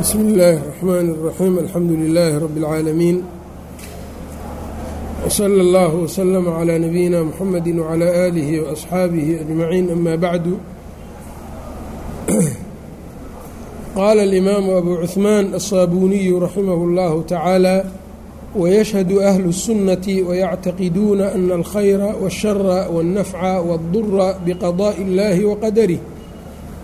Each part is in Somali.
bsmi اllaahi الرaxmaan الraxiim alxamdu lilaahi rabi اlcaalamiin wslى اllah wslm عlى nabiyina mxamedi wعlى aalihi وasxaabihi ajmaciin ama bacdu qaala اlimaamu abu cuثmaan الصaabuniyu raximah اllahu tacaala wayashhadu ahlu الsunnati wayactaqiduuna ana alkhayra wالshara wالnafca wالdura bqadaaءi اllahi waqadarih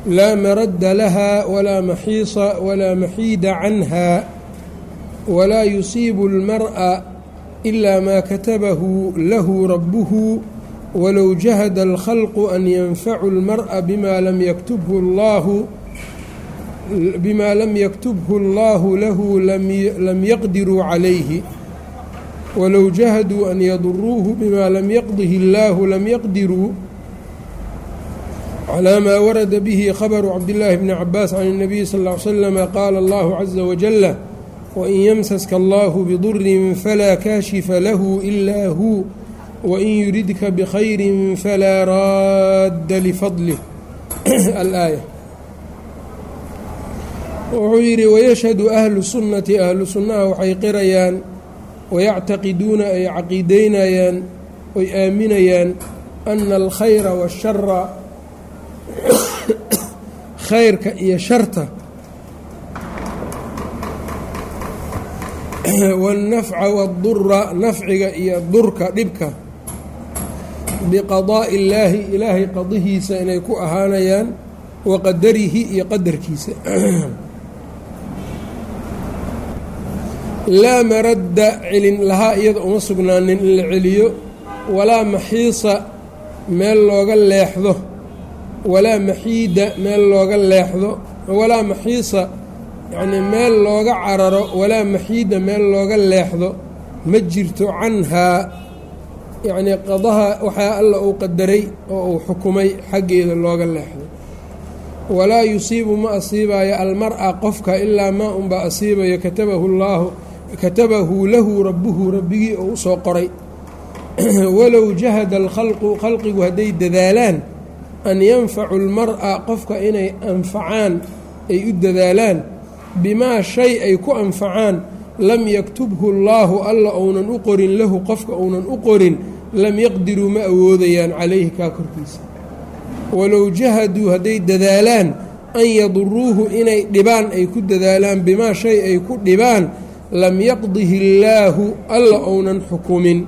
laa maradda laha walaa maxiisa walaa maxiida canha walaa yusiibu اlmar'a ilaa maa katabahu lahu rabbuhu walow jahada alkhalqu an yanfacu اlmar'a bima lam yaktubhu allahu bima lam yaktubhu allahu lahu lam yaqdiruu calayhi walow jahaduu an yaduruuhu bima lam yaqdihi اllahu lam yaqdiruu calaa maa warada bihi khabaru cabdillaahi bni cabaas can اnabiyi sal ly slama qaala allahu caza wajala wain yamsaska allahu bidurin falaa kaashifa lahu ilaa huu wain yuridka bikhayri falaa raadda lifadlih alaaya wuxuu yidhi wayashhadu ahlu sunnati ahlu sunnaha waxay qirayaan wayactaqiduuna ay caqiideynayaan oy aaminayaan ana alkhayra waashara khayrka iyo sharta wاnnafca wاdura nafciga iyo durka dhibka biqadaaءi illaahi ilaahay qadihiisa inay ku ahaanayaan wa qadarihi iyo qadarkiisa laa maradda celin lahaa iyada uma sugnaanin in la celiyo walaa maxiisa meel looga leexdo walaa maxiida meel looga leexdo walaa maxiisa yacnii meel looga cararo walaa maxiida meel looga leexdo ma jirto canhaa yacnii qadaha waxaa alla uu qadaray oo uu xukumay xaggeeda looga leexdo. Walaa yusiibu ma asiibayo almar-a qofka ilaa maa unbaa asiibayo katabahu llaahu katabahu lahu rabbuhu rabbigii oo u soo qoray. Walow jahada alkhalqu khalqigu hadday dadaalaan an yanfacu almar-a qofka inay anfacaan ay u dadaalaan bimaa shay ay ku anfacaan lam yaktubhu allaahu alla ounan u qorin lahu qofka ounan u qorin lam yaqdiruu ma awoodayaan calayhi kaa korkiisa. Walow jahaduu hadday dadaalaan an yaduruuhu inay dhibaan ay ku dadaalaan bimaa shay ay ku dhibaan lam yaqdihi illaahu alla ounan xukumin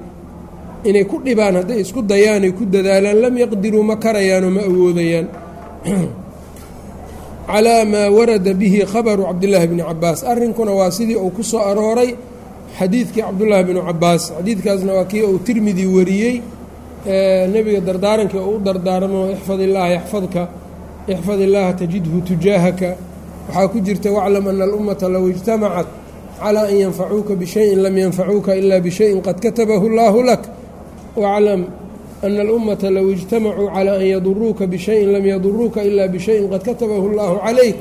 inay ku dhibaan hadday isku dayaanay ku dadaalaan lam yaqdiruu ma karayaanoo ma awoodayaan. Calaa maa warada bihi khabaru cabdillaahi bni cabaas arrinkuna waa sidii uu ku soo arooray xadiidkii cabdullaahi bnu cabaas xadiidkaasna waa kii uu tirmidi wariyey nebiga dardaarankii uu u dardaaramo ixfad illaaha yaxfadka ixfad illaaha tajidhu tujaahaka. Waxaa ku jirta waclam ana alummata low ijtamacat calaa an yanfacuuka bishayin lam yanfacuuka ilaa bishayin qad katabahu allaahu lak waclam ana alummata low ijtamacuu calaa an yaduruuka bishayin lam yaduruuka ilaa bishayin qad katabahu allaahu calayk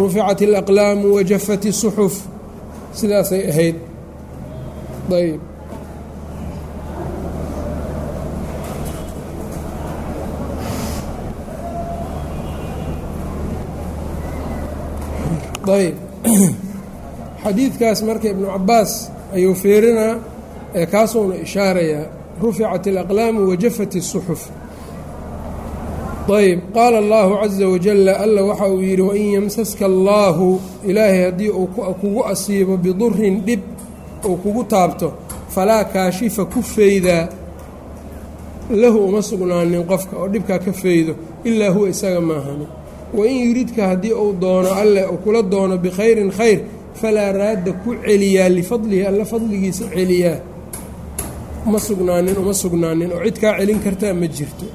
ruficat alaqlaamu wajafat isuxuf sidaasay ahayd ayb ayb xadiidkaas marka ibnu cabaas ayuu fiirinaa ee kaasuuna ishaarayaa ruficat alaqlaamu wajafat الsuxuf ayb qaala allahu caza wajala alla waxa uu yidhi wain yamsaska allaahu ilaahay haddii uu kugu asiibo bidurin dhib uu kugu taabto falaa kaashifa ku feydaa lahu uma sugnaanin qofka oo dhibkaa ka feydo ilaa huwa isaga maahani wain yuridka haddii uu doono alle uu kula doono bikhayrin khayr falaa raadda ku celiyaa lifadlihi alla fadligiisa celiyaa uma sugnaanin uma sugnaanin oo cid kaa celin kartaa ma jirto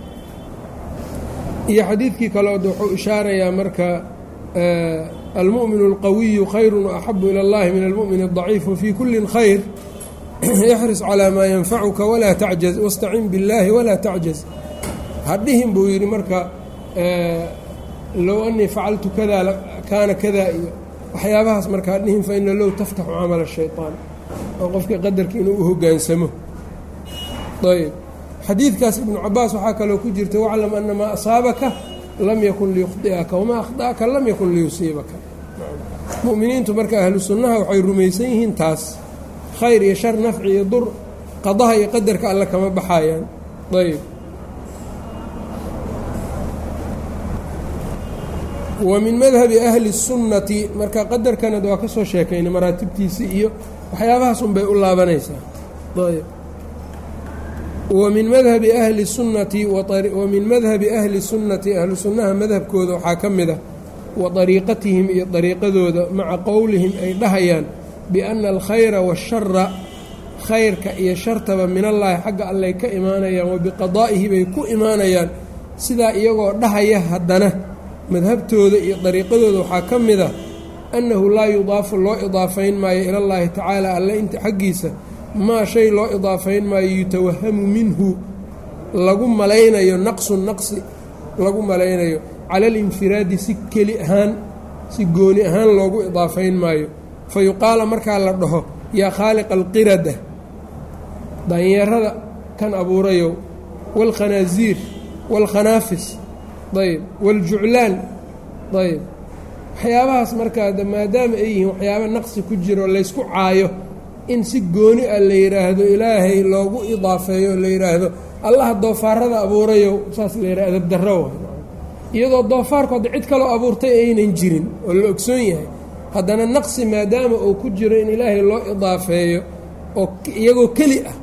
iyo xadiidkii kaleod wuxuu ishaarayaa marka almu'minu alqawiyu khayrun waaxabu ila اllahi min almu'min الضaciif wafii kulli khayr ixris calaa maa yanfacuka walaa tacjaz wastacin billaahi walaa tacjaz hadhihin buu yidhi marka low anii facaltu kada kaana kada iyo waxyaabahaas marka hadhihin faina low taftaxu camala shayطaan oo qofka qadarka inuu u hogaansamo ayb xadiidkaas ibnu cabaas waxaa kaloo ku jirta waclam ana maa asaabaka lam yakun liyukhdi'aka wamaa akhda'aka lam yakun liyusiibaka mu'miniintu marka ahlu sunnaha waxay rumaysan yihiin taas khayr iyo shar nafci iyo dur qadaha iyo qadarka alle kama baxayaan ayb wa min madhabi ahli sunnati marka qadarkanad waa ka soo sheekayna maraatibtiisii iyo waxyaabahaas unbay u laabanaysaa ayb wa min madhabi ahli sunnati wa min madhabi ahli sunnati ahlu sunnaha madhabkooda waxaa ka mid a wa dariiqatihim iyo dariiqadooda maca qowlihim ay dhahayaan bianna alkhayra waashara khayrka iyo shartaba min allaahi xagga allay ka imaanayaan wa biqadaa'ihi bay ku imaanayaan sidaa iyagoo dhahaya haddana madhabtooda iyo dariiqadooda waxaa ka mid a annahu laa yudaafu loo idaafayn maayo ilallaahi tacaala alle inta xaggiisa maa shay loo idaafayn maayo yutawahamu minhu. Lagu malaynayo naqsun naqsi lagu malaynayo cala alinfiraadi si keli ahaan si gooni ahaan loogu idaafayn maayo. Fa yuqaala markaa la dhaho yaa khaaliqa alqirada danyeerada kan abuurayow waalkhanaasiir waalkhanaafis ayb waaljuclaan ayb waxyaabahaas markaa maadaama ay yihiin waxyaaba naqsi ku jiro laysku caayo in si gooni ah la yidhaahdo ilaahay loogu idaafeeyo la yidhaahdo allaha doofaarada abuurayow saas la yidhah adabdarro iyadoo doofaarku hadda cid kaloo abuurtay aynan jirin oo la ogsoon yahay haddana naqsi maadaama uu ku jiro in ilaahay loo idaafeeyo oo iyagoo keli ah.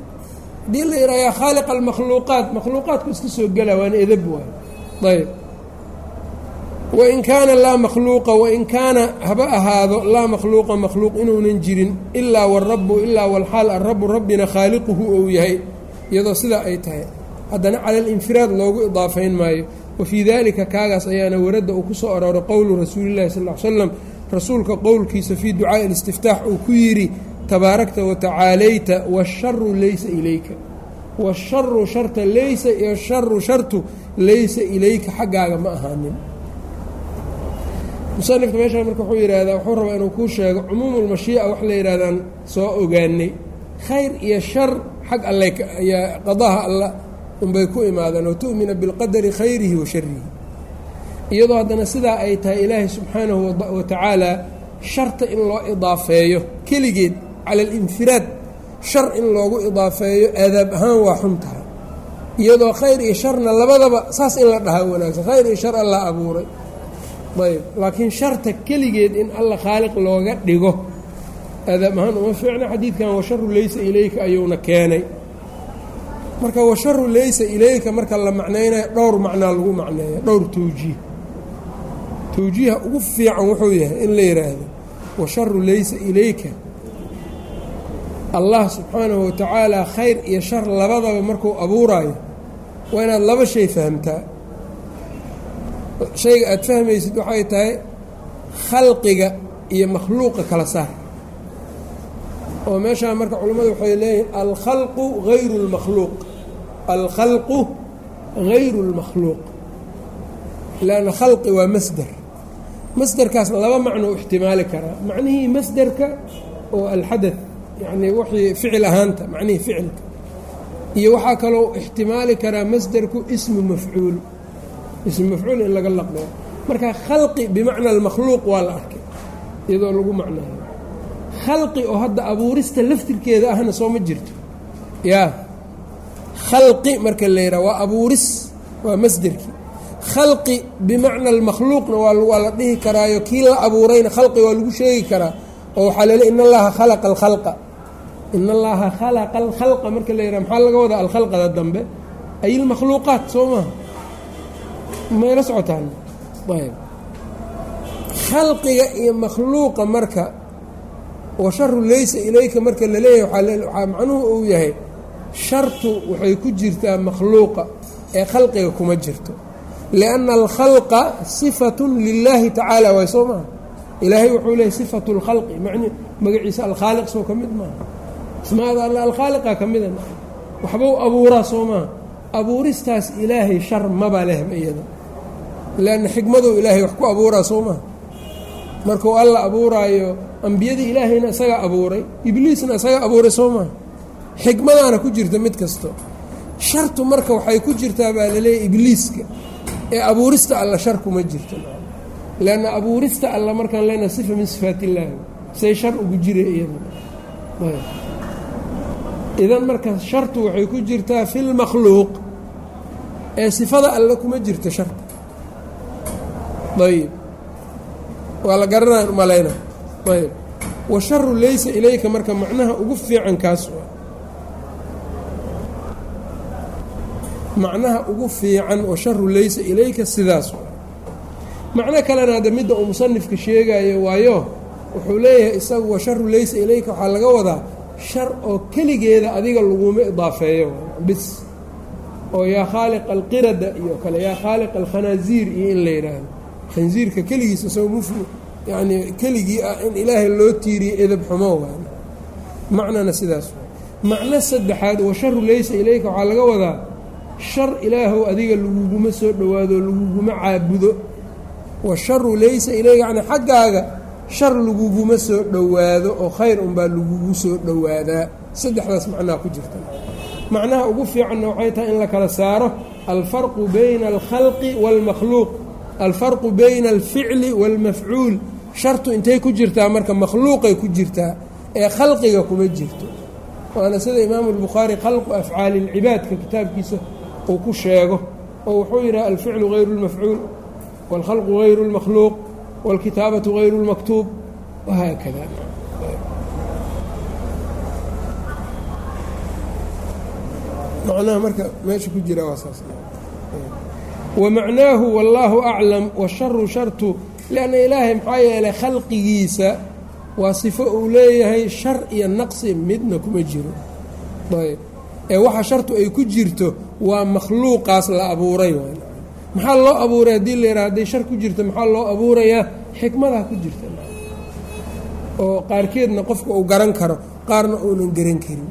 Haddii la yidhaha yaa khaaliqa almakhluuqaat makhluuqaadku iska soo gela waana edab waay. Ayb wain kaana laa makhluuqa wain kaana haba ahaado laa makhluuqa makhluuq inuunan jirin ilaa warabu ilaa walxaal arabu rabbina khaaliquhu ou yahay iyadoo sidaa ay tahay haddana cala alinfiraad loogu idaafayn maayo wa fii dalika kaagaas ayaana waradda uu ku soo arooray qowlu rasuulillahi sal l slam rasuulka qowlkiisa fii ducaa'i alistiftaax uu ku yidhi tabaarakta watacaalayta waasharu laysa ilayka waasharu sharta laysa iyo sharu shartu laysa ilayka xaggaaga ma ahaanin musanifka meeshaan marka wuxuu yidhaahdaa wuxuu rabaa inuu kuu sheego cumuumulmashii'a wax la yidhahdaan soo ogaanay. Khayr iyo shar xag alle qadaha alla unbay ku imaadaan wa tu'mina bilqadari khayrihi wa sharihi iyadoo haddana sidaa ay tahay ilaahay subxaanahu wa tacaala sharta in loo idaafeeyo keligeed cala alinfiraad shar in loogu idaafeeyo aadaab ahaan waa xun tahay. Iyadoo khayr iyo sharna labadaba saas in la dhahaa wanaagsan. Khayr iyo shar alla abuuray ayb laakiin sharta keligeed in alla khaaliq looga dhigo aadaab ahaan uma fiicna xadiidkan washaru laysa ilayka ayuuna keenay. Marka washaru laysa ilayka marka la macnaynayo dhowr macnaa lagu macneeya dhowr tawjiih tawjiiha ugu fiican wuxuu yahay in la yidhaahdo washaru laysa ilayka. Allah subxaanahu watacaala khayr iyo shar labadaba markuu abuuraayo waa inaad laba shay fahamtaa shayga aad fahmaysid waxay tahay khalqiga iyo makhluuqa kala saar oo meeshaan marka culimmadu waxay leeyihin alkhalqu hayru اlmakhluuq alkhalqu hayru اlmakhluuq lanna khalqi waa masder masderkaasna laba macnoo ixtimaali karaa macnihii masderka oo alxadaث yacnii wixii ficil ahaanta macnihii ficilka iyo waxaa kaloo ixtimaali karaa masderku ismu mafcuul ismu mafcuul in laga laqbeyo marka khalqi bimacna almakhluuq waa la arkay iyadoo lagu macnayo. Khalqi oo hadda abuurista laftirkeeda ahna soo ma jirto. Yaa khalqi marka la yidhaha waa abuuris waa masderkii khalqi bimacna almakhluuqna waa la dhihi karaayo kii la abuurayna khalqi waa lagu sheegi karaa. Oo waxaa lele in allaha khalaqa alkhalqa. In allaha khalaqa alkhalqa marka la yidhaha maxaa laga wadaa? Alkhalqada dambe. Ay ilmakhluuqaat soo maha mayla socotaan. Ayb. Khalqiga iyo makhluuqa marka wa sharu laysa ilayka marka la leeyahay waxaa macnuhu uu yahay shartu waxay ku jirtaa makhluuqa ee khalqiga kuma jirto. Lianna alkhalqa sifatun lilaahi tacaala waay soo maha? Ilaahay wuxuu leeyahy sifatu lkhalqi man magaciisa alkhaaliq soo ka mid maaha ismaada alla alkhaaliqa ka mida waxbuu abuuraa soo maha? Abuuristaas ilaahay shar maba lehba iyada leanna xikmaduu ilaahay wax ku abuuraa soo maha markuu alla abuuraayo ambiyadii ilaahayna isagaa abuuray ibliisna isagaa abuuray soo maha xikmadaana ku jirta mid kasto. Shartu marka waxay ku jirtaa baa laleeyahy ibliiska. Ee abuurista alla shar kuma jirto. Leanna abuurista alla markaan leenaha sifa min sifaat illaahi say shar ugu jira iyada. Idan marka shartu waxay ku jirtaa fi lmakhluuq ee sifada alle kuma jirto sharta ayb waa la garanaan malayna ayb washaru laysa ilayka marka macnaha ugu fiican kaas macnaha ugu fiican washaru laysa ilayka sidaas macno kalena hadda midda uu musanifka sheegayo waayo wuxuu leeyahay isagu washaru laysa ilayka waxaa laga wadaa shar oo keligeeda adiga laguma idaafeeyo bis oo yaa khaaliq alqirada iyo kale yaa khaaliq alkhanaaziir iyo in la yidhaahdo khansiirka keligiisa isagoo muf yacnii keligii ah in ilaahay loo tiiriyo edab xumo waan macnana sidaas macno saddexaad washaru laysa ilayka waxaa laga wadaa shar ilaahow adiga laguguma soo dhowaado laguguma caabudo. Washaru laysa ilayka yani xaggaaga shar laguguma soo dhowaado oo khayr unbaa lagugu soo dhowaadaa. Saddexdaas macnaha ku jirta. Macnaha ugu fiicanna waxay tahay in la kala saaro alfarqu bayna alkhalqi wاlmakhluuq alfarqu bayna alficli wاlmafcuul shartu intay ku jirtaa marka makhluuqay ku jirtaa ee khalqiga kuma jirto waana sida imaamu اlbukhaari khalqu afcaali اlcibaadka kitaabkiisa uu ku sheego oo wuxuu yidhaha alficlu hayru اlmafcuul wاlkhalqu hayru اlmakhluuq wاlkitaabatu hayru اlmaktuub wahaakada macnaha marka meesha ku jira waa saas wamacnaahu wallaahu aclam washaru shartu lianna ilaahay maxaa yeelay khalqigiisa waa sifo uu leeyahay shar iyo naqsi midna kuma jiro. Ayb. Ee waxa shartu ay ku jirto waa makhluuqaas la abuuray maxaa loo abuuray? Haddii la yidhaha hadday shar ku jirto maxaa loo abuurayaa xikmadaa ku jirta. Oo qaarkeedna qofka uu garan karo qaarna uunan garan karin.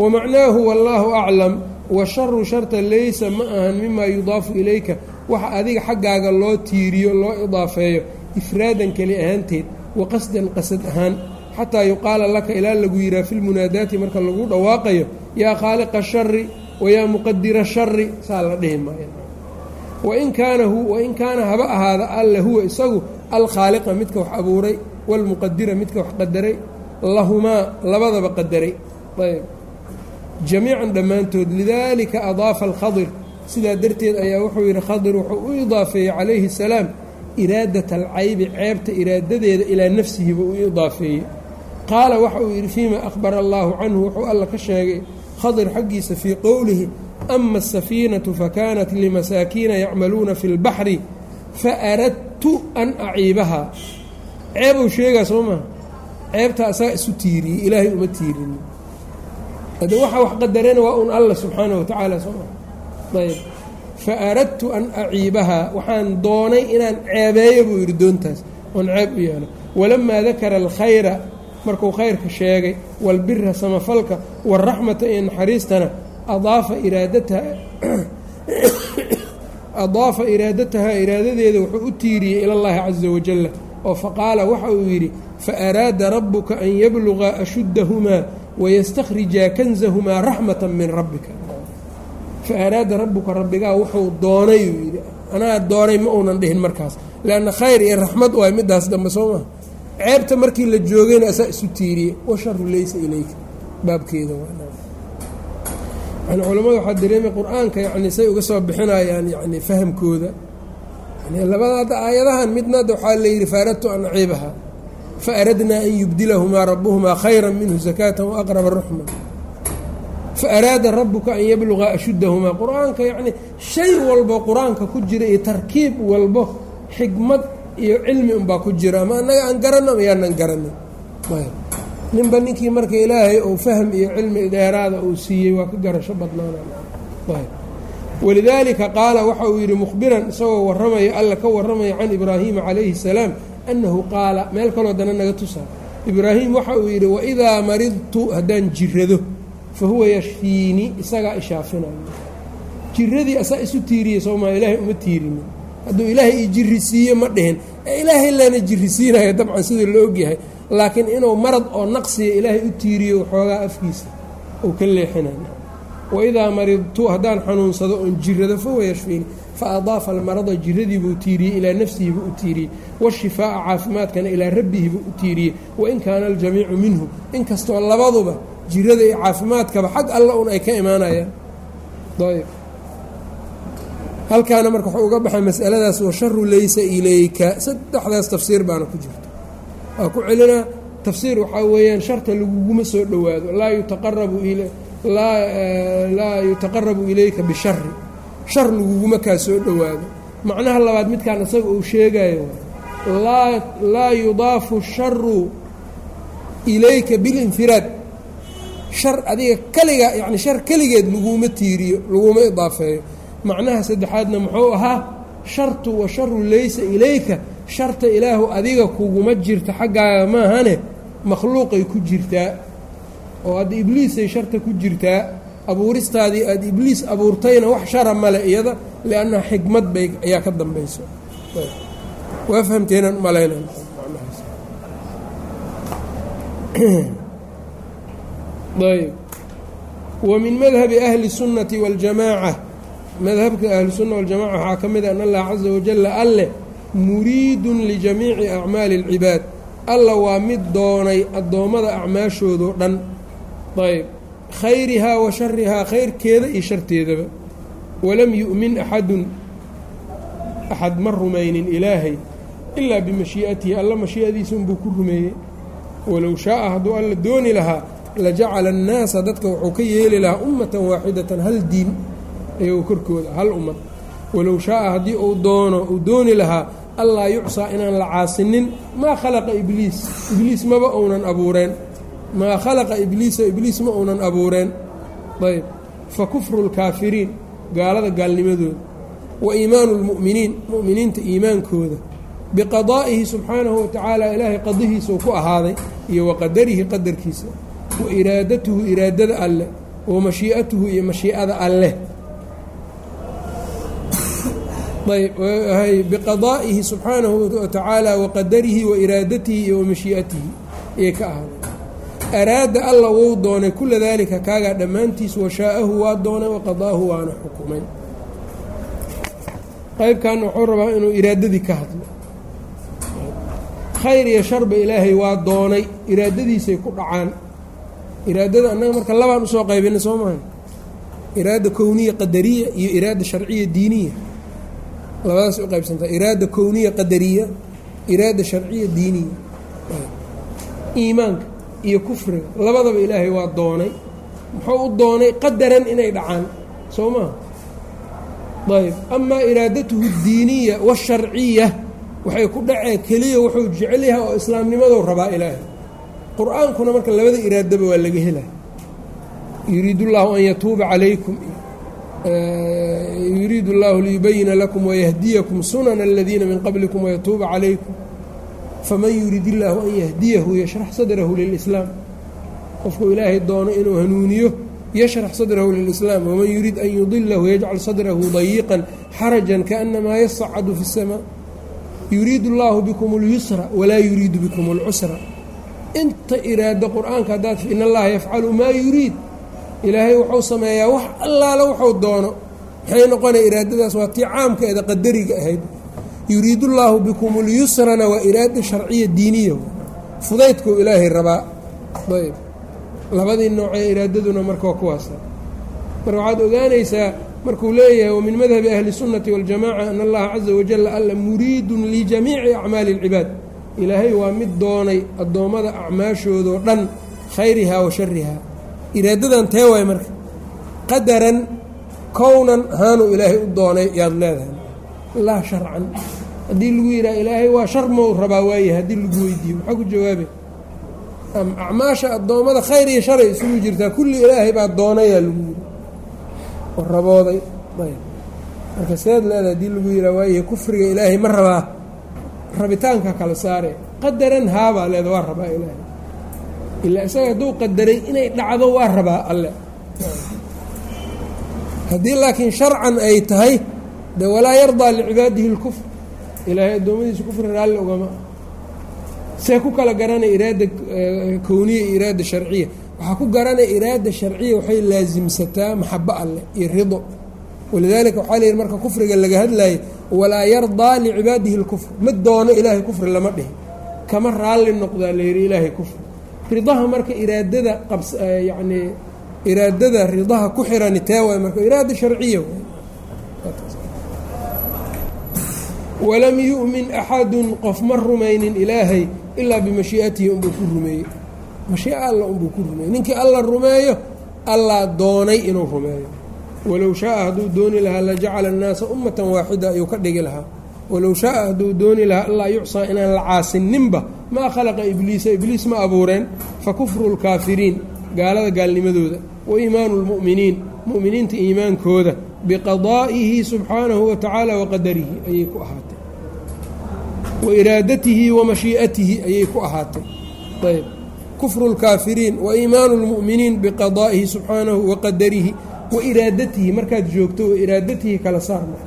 Wamacnaahu wallaahu aclam washaru sharta laysa ma ahan mimaa yudaafu ilayka. Waxa adiga xaggaaga loo tiiriyo loo idaafeeyo ifraadan keli ahaanteed wa qasdan qasad ahaan. Xataa yuqaala laka ilaa lagu yihaa fi lmunaadaati marka lagu dhawaaqayo yaa khaaliqa shari wayaa muqadira shari saa la dhihi maayo. Wain kaana wain kaana haba ahaada alla huwa isagu alkhaaliqa midka wax abuuray walmuqadira midka wax qadaray lahumaa labadaba qadaray. Ayb jamiican dhammaantood lidaalika adaafa alkhadir. Sidaa darteed ayaa wuxuu yidhi khadir wuxuu u idaafeeyey calayhi salaam iraadat alcaybi ceebta iraadadeeda ilaa nafsihi buu u idaafeeyey. Qaala waxa uu yidhi fiima akhbara allaahu canhu wuxuu alla ka sheegay khadir xaggiisa fii qowlihi ama asafiinatu fakanat limasaakiina yacmaluuna fi lbaxri faaradtu an aciibahaa ceebuu sheegaa soo maha ceebtaa asaga isu tiiriyey ilaahay uma tiirin hade waxa wax qadarena waa un alla subxaana wa tacaala soo maa ayb fa aradtu an aciibahaa waxaan doonay inaan ceebeeyo buu yidhi doontaas oon ceeb u yeelo. Walamaa dakara alkhayra markuu khayrka sheegay walbira samafalka waalraxmata iyo naxariistana adaafa iraadataha adaafa iraadatahaa iraadadeeda wuxuu u tiiriyey ila llahi caza wajalla oo faqaala waxa uu yidhi faaraada rabuka an yablugaa ashuddahumaa wayastakrijaa kanzahumaa raxmata min rabbika fa araada rabbuka rabbigaa wuxuu doonay uu yidhi anaa doonay ma uunan dhihin markaas leanna khayr iyo raxmad waay midaas dambe soo maha ceebta markii la joogayna asaa isu tiiriyey washaru laysa ilayka baabkeeda yani culamada waxaa dareemay qur'aanka yani say uga soo bixinayaan yani fahamkooda yani labada hadda aayadahan midna hadda waxaa la yidhi faaradtu an aciibaha faaradnaa an yubdilahumaa rabuhumaa khayra minhu zakaatan waaqraba ruxma faaraada rabuka an yablugaa ashuddahumaa qur'aanka yacni shay walbo qur'aanka ku jira iyo tarkiib walbo xikmad iyo cilmi unbaa ku jira ama annaga aan garanno ama yaanan garanin ninba ninkii marka ilaahay uu fahm iyo cilmi dheeraada uu siiyey waa ka garasho badnaanay walidaalika qaala waxa uu yidhi mukhbiran isagoo warramaya alla ka warramaya can ibraahiima calayhi salaam annahu qaala meel kaloo dana naga tusaa ibraahim waxa uu yidhi waidaa maridtu haddaan jirado fa huwa yashfiini isagaa ishaafinayo jiradii asaa isu tiiriyey soomaa ilaahay uma tiirinin hadduu ilaahay i jirisiiye ma dhihin ee ilaahay lana jirisiinayo dabcan sida la ogyahay laakiin inuu marad oo naqsiya ilaahay u tiiriyo waxoogaa afkiisa uu ka leexinayo waidaa maridtu haddaan xanuunsado oon jirado fa huwa yashfiini fa adaafa almarada jiradii buu tiiriyey ilaa nafsihi buu u tiiriyey washifaa'a caafimaadkana ilaa rabbihi buu u tiiriyey wain kaana aljamiicu minhu inkastoo labaduba jirada iyo caafimaadkaba xag alla un ay ka imaanayaan. Ayb halkaana marka wuxuu uga baxay masaladaas washaru laysa ilayka. Saddexdaas tafsiir baana ku jirta. Waa ku celinaa tafsiir waxaa weeyaan sharta laguguma soo dhowaado. Laa yutaqarabu laa yutaqarabu ilayka bishari shar laguguma kaa soo dhowaado. Macnaha labaad midkaan isaga uu sheegayo laa yudaafu sharu ilayka bilinfiraad shar adiga keliga yani shar keligeed laguma tiiriyo laguma idaafeeyo. Macnaha saddexaadna muxuu ahaa shartu wa sharu laysa ilayka sharta ilaahu adiga kuguma jirta xaggaaga maahane makhluuqay ku jirtaa. Oo hadda ibliisay sharta ku jirtaa abuuristaadii aada ibliis abuurtayna wax shara male iyada liannaha xikmad bay ayaa ka dambayso waa fahamteenaan malayna ayb wa min madhabi ahli الsunnati wاljamaaca madhabka ahlusunna waljamaca waxaa ka mid a an allah caza wajalla alleh muriidun lijamiici acmaali اlcibaad alla waa mid doonay addoommada acmaashoodoo dhan ayb khayrihaa wa sharihaa khayrkeeda iyo sharteedaba. Walam yu'min axadun axad ma rumaynin ilaahay ilaa bimashii'atihi alla mashii'adiisa unbuu ku rumeeyey. Walow shaaa hadduu alla dooni lahaa lajacala annaasa dadka wuxuu ka yeeli lahaa ummatan waaxidatan hal diin iyagoo korkooda hal ummad. Walow shaaa haddii uu doono uu dooni lahaa allaa yucsaa inaan la caasinin maa khalaqa ibliis. Ibliis maba uunan abuureen maa khalaqa ibliisa ibliis ma uunan abuureen. Ayb. Fa kufru lkaafiriin gaalada gaalnimadooda wa iimaanu lmu'miniin mu'miniinta iimaankooda. Biqadaa'ihi subxaanahu watacaala ilaahay qadihiisuu ku ahaaday iyo wa qadarihi qadarkiisa wa iraadatuhu iraadada alleh wa mashii'atuhu iyo mashii'ada alleh biqadaa'ihi subxaanahu watacaala wa qadarihi wa iraadatihi iyo wa mashii'atihi ayay ka ahaaday araada alla wou doonay kula daalika kaagaa dhammaantiis washaa'ahu waa doonay waqadaahu waana xukumay. Qaybkanna wuxuu rabaa inuu iraadadii ka hadlo. Khayr iyo sharba ilaahay waa doonay iraadadiisay ku dhacaan. Iraadada annaga marka labaan u soo qaybina soo maha iraada kowniya qadariya iyo iraada sharciya diiniya. Labadaas u qaybsantaa iraada kowniya qadariya iraada sharciya diiniya. Iimaanka iyo kufriga labadaba ilaahay waa doonay. Muxuu u doonay qadaran inay dhacaan. Soo maha ayb amaa iraadatuhu diiniya washarciya waxay ku dhaceen keliya wuxuu jecel yahay oo islaamnimadou rabaa ilaahay. Qur'aankuna marka labada iraadaba waa laga helay yuriidu اllahu an yatuuba calaykum. Yuriidu اllahu liyubayina lakum wayahdiyakum sunana aladiina min qablikum wayatuuba calaykum faman yurid illaahu an yahdiyahu yashrax sadrahu lilislaam qofku ilaahay doono inuu hanuuniyo yashrax sadrahu lilislaam waman yurid an yudilahu yajcal sadrahu dayiqan xarajan kaanamaa yasacadu fi اsamaa yuriidu اllahu bikum اlyusra walaa yuriidu bikum اlcusra inta iraado qur-aanka haddaad in allaha yafcalu maa yuriid ilaahay wuxuu sameeyaa wax allaala wuxuu doono maxay noqonaya iraadadaas waa tii caamkeeda qadariga ahayd yuriidu llaahu bikum اlyusrana waa iraada sharciya diiniya fudaydkuu ilaahay rabaa ayb labadii noocee iraadaduna marka waa kuwaasa marka waxaad ogaanaysaa markuu leeyahay wamin madhabi ahli الsunnati waاljamaca an allaha caza wajala alla muriidun lijamiici acmaali اlcibaad ilaahay waa mid doonay addoommada acmaashoodoo dhan khayrihaa wa sharihaa iraadadan tee waay marka qadaran kownan haanuu ilaahay u doonay yaad leedahay laa sharcan. Haddii lagu yidhaha ilaahay waa shar mau rabaa waaye haddii lagu weydiiyo. Maxaa ku jawaabe? Acmaasha addoommada khayr iyo sharay isugu jirtaa kulli ilaahay baa doonayaa lagu yidhi. Oo rabooday. Ayb. Marka seed leedahay haddii lagu yidhaha waaye kufriga ilaahay ma rabaa. Rabitaanka kala saare. Qadaran haabaa leeda waa rabaa ilaahay. Ilaa isaga hadduu qadaray inay dhacdo waa rabaa alle. Haddii laakiin sharcan ay tahay de walaa yardaa licibaadihi اlkufr ilaahay addoommadiisa kufri raalli ogama see ku kala garanaya iraada kowniya iyo iraada sharciya. Waxaa ku garanaya iraada sharciya waxay laasimsataa maxabo alleh iyo rido. Walidaalika waxaa la yidhi marka kufriga laga hadlayay walaa yardaa licibaadihi اlkufr ma doono ilaahay kufri lama dhihi. Kama raalli noqdaa la yidhi ilaahay kufri. Ridaha marka iraadada qabs yacnii iraadada ridaha ku xirani tee waay marka iraada sharciya walam yu'min axadun qof ma rumaynin ilaahay ilaa bimashii'atihi unbuu ku rumeeyey mashii'a alla unbuu ku rumeeyey ninkii alla rumeeyo allaa doonay inuu rumeeyo walow shaaa hadduu dooni lahaa la jacala annaasa ummatan waaxida ayuu ka dhigi lahaa walow shaaa hadduu dooni lahaa allaa yucsaa inaan la caasinninba maa khalaqa ibliisa ibliis ma abuureen fa kufru lkaafiriin gaalada gaalnimadooda wa iimaanu lmu'miniin mu'miniinta iimaankooda biqadaa'ihi subxaanahu wa tacaala wa qadarihi ayay ku ahaatay wa iraadatihi wa mashii'atihi ayay ku ahaatay. Ayb. Kufru lkaafiriin wa iimaanu lmu'miniin biqadaa'ihi subxaanahu wa qadarihi wa iraadatihi. Markaad joogto wa iraadatihi kala saarma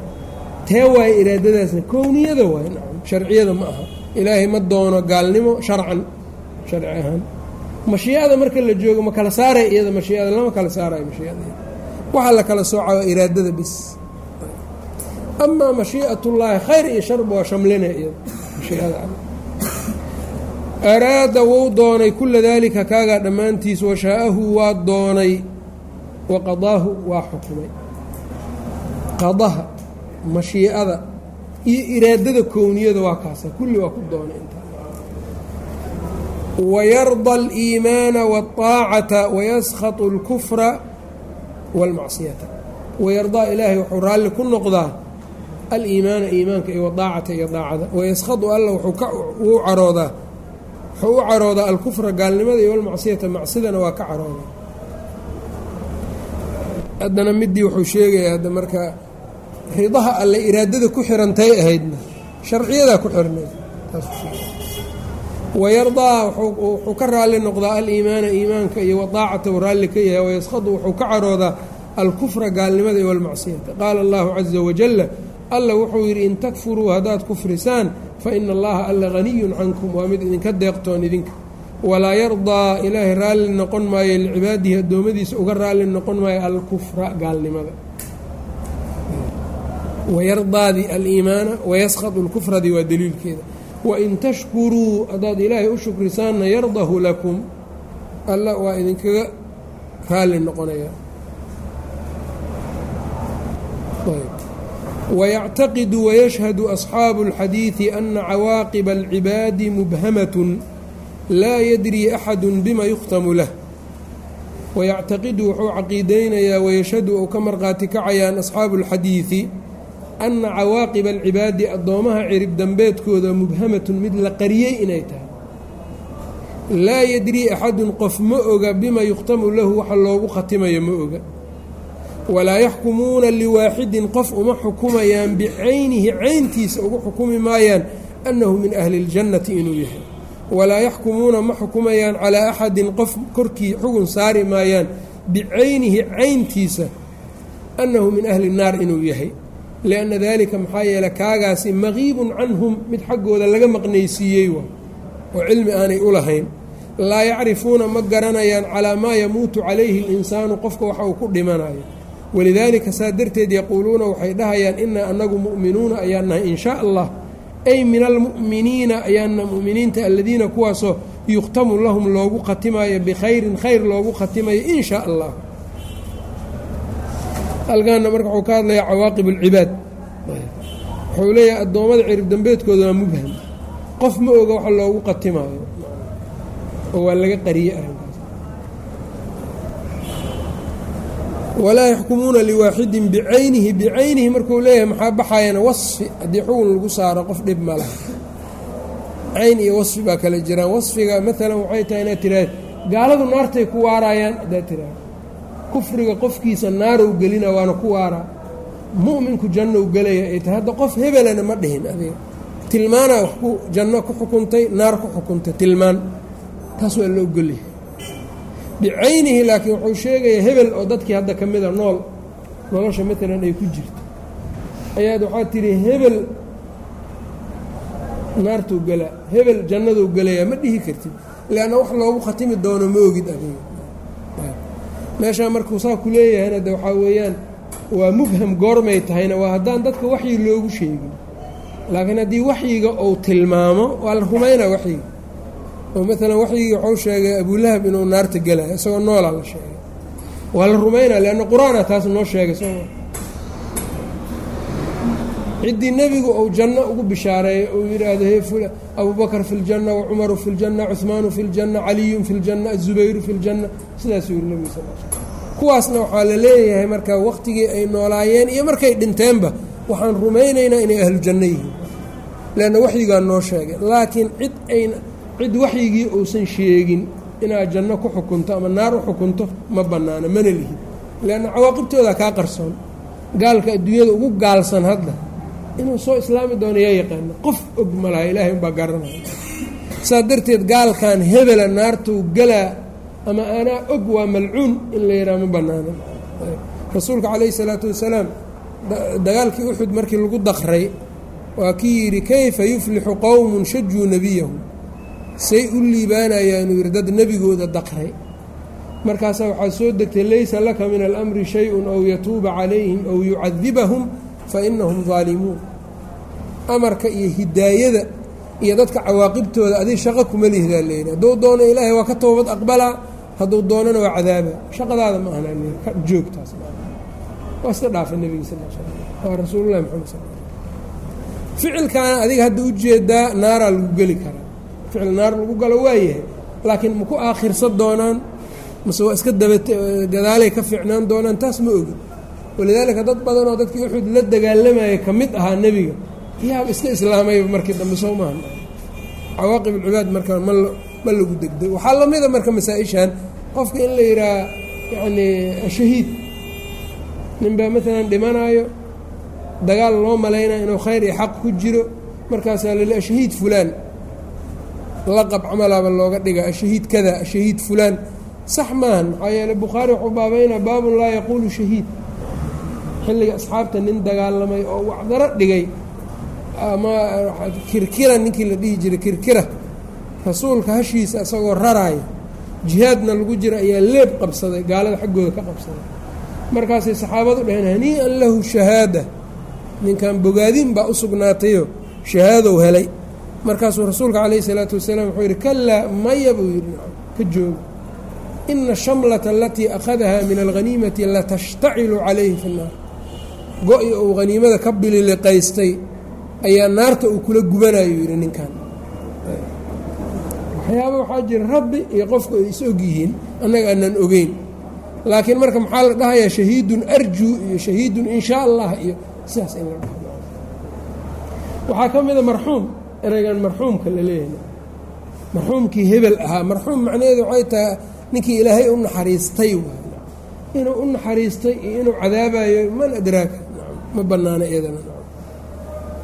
tee waaye iraadadaasna kowniyada waay sharciyada ma aha. Ilaahay ma doono gaalnimo sharcan sharci ahaan. Mashiicada marka la joogo ma kala saaray iyada mashiicada lama kala saarayo mashiicada waxaa la kala sooca waa iraadada bis. Amaa mashiicatullaahi khayr iyo sharba waa shamlina iyada araada wuu doonay kula daalika kaagaa dhammaantiis washaa-ahu waa doonay wa qadaahu waa xukumay qadaha mashiicada iyo iraadada kowniyada waa kaasa kulli waa ku doonay inta wayarda aliimaana waaطaacata wayaskhaطu اlkufra wاlmacsiyata wayardaa ilaahay wuxuu raalli ku noqdaa aliimaana iimaanka iyo wadaacata iyo daacada. Wayaskhaطu alla wuu caroodaa. Wuxuu u caroodaa alkufra gaalnimada iyo walmacsiyata. Macsidana waa ka caroodaa haddana midii wuxuu sheegayaa hadda marka ridaha alle iraadada ku xirantay ahaydna sharciyadaa ku xirnayd wayardaa wuxuu ka raalli noqdaa aliimaana iimaanka iyo wadaacata uu raalli ka yahay. Wayaskadu wuxuu ka caroodaa alkufra gaalnimada iyo walmacsiyata. Qaala allahu caza wajalla alla wuxuu yidhi in takfuruu haddaad kufrisaan fa ina allaha alla haniyun cankum waa mid idinka deeqtoon idinka. Walaa yardaa ilaahay raalli noqon maayo licibaadihi addoommadiisa uga raalli noqon maayo alkufra gaalnimada. Wayardaadii aliimaana wayaskadu lkufradii waa daliilkeeda. Wain tashkuruu haddaad ilaahay u shukrisaanna yardahu lakum alla waa idinkaga raalli noqonaya wayactaqidu wayashhadu asxaabu اlxadiidi ana cawaaqiba alcibaadi mubhamatun laa yadrii axadu bima yukhtamu lah wayactaqidu wuxuu caqiideynayaa wayashhadu ou ka marqaati kacayaan asxaabu اlxadiidi ana cawaaqiba alcibaadi addoomaha cirib dambeedkooda mubhamatun mid la qariyey inay tahay laa yadrii axadun qof ma oga bima yukhtamu lahu waxa loogu khatimayo ma oga walaa yaxkumuuna liwaaxidin qof uma xukumayaan bicaynihi cayntiisa ugu xukumi maayaan annahu min ahli اljannati inuu yahay walaa yaxkumuuna ma xukumayaan calaa axadin qof korkii xugun saari maayaan bicaynihi cayntiisa annahu min ahli الnaar inuu yahay lianna dalika maxaa yeele kaagaasi maqiibun canhum mid xaggooda laga maqnaysiiyey waa oo cilmi aanay u lahayn laa yacrifuuna ma garanayaan calaa maa yamuutu calayhi اlinsaanu qofka waxa uu ku dhimanayo walidaalika saa darteed yaquuluuna waxay dhahayaan inaa anagu mu'minuuna ayaan nahay in shaa allah. Ay min almu'miniina ayaana mu'miniinta aladiina kuwaasoo yukhtamu lahum loogu khatimayo bikhayrin khayr loogu khatimayo in shaa allah. Halkaana marka wuxuu ka hadlayaa cawaaqib اlcibaad wuxuu leeyahay addoommada cirib dambeedkooda waa mubham qof ma oga waxa loogu qatimaayo oo waa laga qariyey arrinkaas walaa yaxkumuuna liwaaxidin bicaynihi bicaynihi markuu leeyahay maxaa baxayana wasfi haddii xugun lagu saaro qof dhib ma laha. Cayn iyo wasfi baa kala jiraan. Wasfiga maalan waxay tahay inaad tiraahd gaaladu naartay ku waaraayaan haddaad tiraahd kufriga qofkiisa naarow gelina waana ku waaraa mu'minku jannou gelaya ay tahay hadda qof hebelana ma dhihin adiga. Tilmaanaa wax ku janno ku xukuntay naar ku xukuntay tilmaan. Taas waa loo golyahay bicaynihi laakiin wuxuu sheegayaa hebel oo dadkii hadda ka mida nool nolosha maalan ay ku jirto ayaad waxaad tidhi hebel naartuu gelaa hebel jannaduu gelayaa ma dhihi kartid leanna wax loogu khatimi doono ma ogid adiga meeshaa markuu saa ku leeyahayna de waxaa weeyaan waa mubham goormay tahayna waa haddaan dadka waxyi loogu sheegin laakiin haddii waxyiga uu tilmaamo waa la rumaynaa waxyiga oo maalan waxyigii waxuu sheegay abulahab inuu naarta gelayo isagoo noolaa la sheegay. Waa la rumaynaa leanna qur'aana taas noo sheegay. Soo ciddii nebigu uu janno ugu bishaareeyey uu yidhaahdo he abubakr fi ljanna wacumaru fi ljanna cuhmaanu fi ljanna caliyun fi ljanna azubayru fi ljanna sidaasuu yihi nebigu sal l kuwaasna waxaa la leeyahay marka waqtigii ay noolaayeen iyo markay dhinteenba waxaan rumaynaynaa inay ahlu yihiin. Leanna waxyigaa noo sheegay laakiin cid ayna cid waxyigii uusan sheegin inaad janno ku xukunto ama naar u xukunto ma bannaana mana lihin leanna cawaaqibtooda kaa qarsoon. Gaalka adduunyada ugu gaalsan hadda inuu soo islaami doono yaa yaqaana qof og ma laha ilaahay unbaa garanaya saas darteed gaalkan hebela naartuu galaa ama anaa og waa malcuun in la yidhaha ma bannaana rasuulka calayhi salaatu wasalaam dagaalkii uxud markii lagu daqray waa kii yidhi kayfa yuflixu qowmun shajuu nebiyahum say u liibaanayaanuu yidhi dad nebigooda daqray. Markaasaa waxaa soo degtay laysa laka min alamri shay-un aw yatuuba calayhim aw yucadibahum fa inahum daalimuun amarka iyo hidaayada iyo dadka cawaaqibtooda adig shaqo kuma lihdaa leeyihi hadduu doono ilaahay waa ka toobad aqbalaa hadduu doonana waa cadaaba. Shaqadaada ma ahna joogtaas waa iska dhaafay nebiga sal sl waa rasuulullahi maxamed sal ficilkaana adiga hadda u jeedaa naaraa lagu geli karaa ficil naar lagu galo waayahay laakiin maku aakhirsan doonaan mase waa iska daba gadaalay ka fiicnaan doonaan taas ma ogin walidaalika dad badan oo dadkii uxud la dagaalamaya ka mid ahaa nebiga yaaba iska islaamayba markii dambe soo maaha cawaaqib alcibaad marka ma ma lagu degday waxaa lamida marka masaa-ishan qofka in la yidhaha yacni shahiid ninbaa maalan dhimanaayo dagaal loo malaynayo inuu khayr iyo xaq ku jiro markaasaa lali ashahiid fulaan laqab camalaaba looga dhiga ashahiid kada ashahiid fulaan. Sax maahan maxaa yeeley bukhaari wuxuu baabeynaa baabun laa yaquulu shahiid. Xilliga asxaabta nin dagaalamay oo wacdaro dhigay ama kirkira ninkii la dhihi jiray kirkira rasuulka hashiisa isagoo raraaya jihaadna lagu jira ayaa leeb qabsaday gaalada xaggooda ka qabsaday. Markaasay saxaabadu dhaheen hanii-an lahu shahaada. Ninkan bogaadin baa u sugnaatayo shahaadow helay markaasuu rasuulka calayhi salaatu wasalaam wuxuu yidhi kalaa maya buu yidhi ka jooga ina ashamlata alatii akhadaha min alghaniimati latashtacilu calayhi fi nnaar. Go-i uu haniimada ka bililiqaystay ayaa naarta uu kula gubanayo yidhi ninkan. Waxyaaba waxaa jira rabbi iyo qofku ay is og yihiin annaga aanan ogeyn. Laakiin marka maxaa la dhahayaa shahiidun arjuu iyo shahiidun in shaa allah iyo sidaas in la dhaho waxaa ka mida marxuum ereygan marxuumka la leeyahay. Marxuumkii hebel ahaa. Marxuum macnaheedu waxay tahay ninkii ilaahay u naxariistay waay. Inuu u naxariistay iyo inuu cadaabayo man adraaka ma banaana iyadana.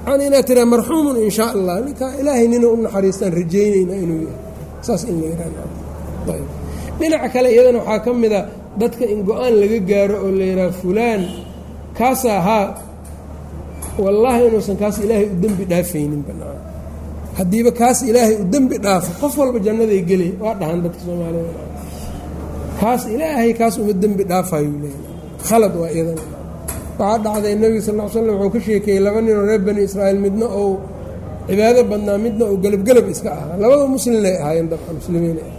Yani inaad tiraa marxuumun in shaa allah ninka ilaahay ninuu u naxariistaan rajaynayna inuu yahay. Saas in la yihah dhinaca kale iyadana waxaa ka mida dadka in go'aan laga gaaro oo la yidhaha fulaan kaasaa haa wallaahi inuusan kaas ilaahay u dembi dhaafaynin banaan haddiiba kaas ilaahay u dembi dhaafo qof walba jannaday gelay waa dhahan dadka soomaalida kaas ilaahay kaas uma dembi dhaafayu le khalad waa iyadana waxaa dhacday nebiga sal l slam wuxuu ka sheekeeyey laba ninoo reer bani israa'iil midna ou cibaado badnaa midna uu gelabgelab iska ahaa. Labada muslinay ahaayeen dabcan muslimiinay ah